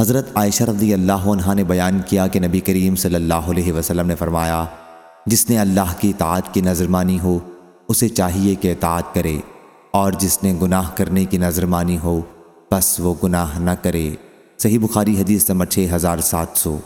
حضرت عائشہ رضی اللہ عنہ نے بیان کیا کہ نبی کریم صلی اللہ علیہ وسلم نے فرمایا، جس نے اللہ کی اطاعت کی نظر مانی ہو، اسے چاہیے کہ اطاعت کرے، اور جس نے گناہ کرنے کی نظر مانی ہو، بس وہ گناہ نہ کرے۔ صحیح بخاری حدیث نمبر 6700